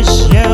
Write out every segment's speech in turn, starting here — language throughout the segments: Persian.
Yes, yes.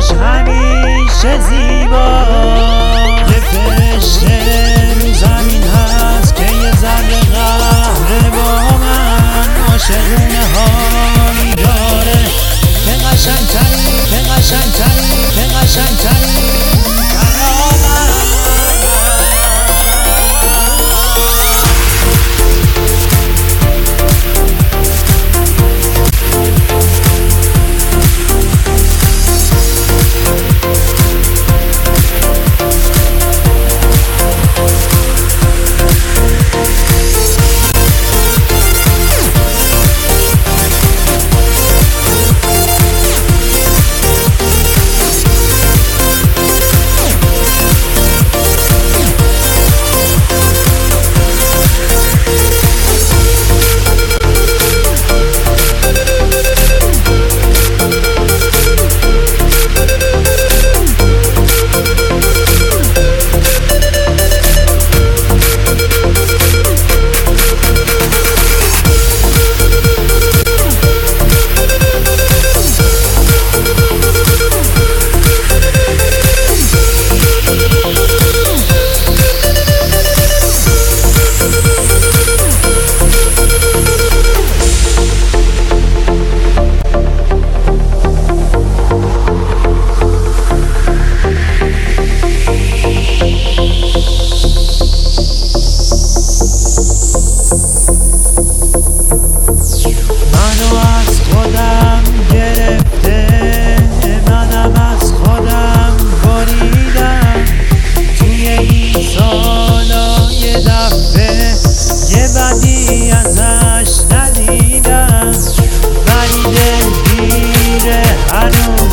shine. شده یه بدی ازش ندیدم. ولی دلگیره هنوز